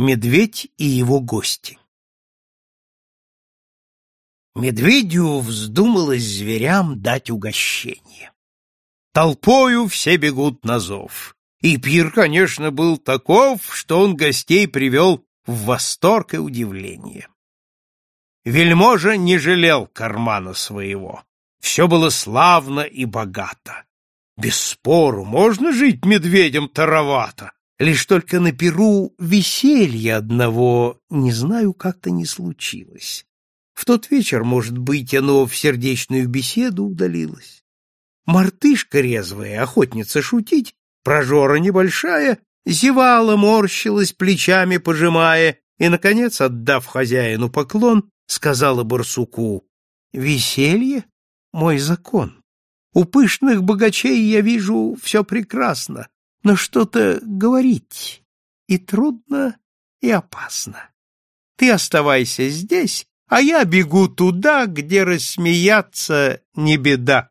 Медведь и его гости Медведю вздумалось зверям дать угощение. Толпою все бегут на зов. И пир, конечно, был таков, что он гостей привел в восторг и удивление. Вельможа не жалел кармана своего. Все было славно и богато. Без спору, можно жить медведем таровато, Лишь только на Перу веселье одного, не знаю, как-то не случилось. В тот вечер, может быть, оно в сердечную беседу удалилось. Мартышка резвая, охотница шутить, прожора небольшая, зевала, морщилась, плечами пожимая, и, наконец, отдав хозяину поклон, сказала барсуку, «Веселье — мой закон. У пышных богачей я вижу все прекрасно, но что-то говорить и трудно, и опасно. Ты оставайся здесь, а я бегу туда, где рассмеяться не беда.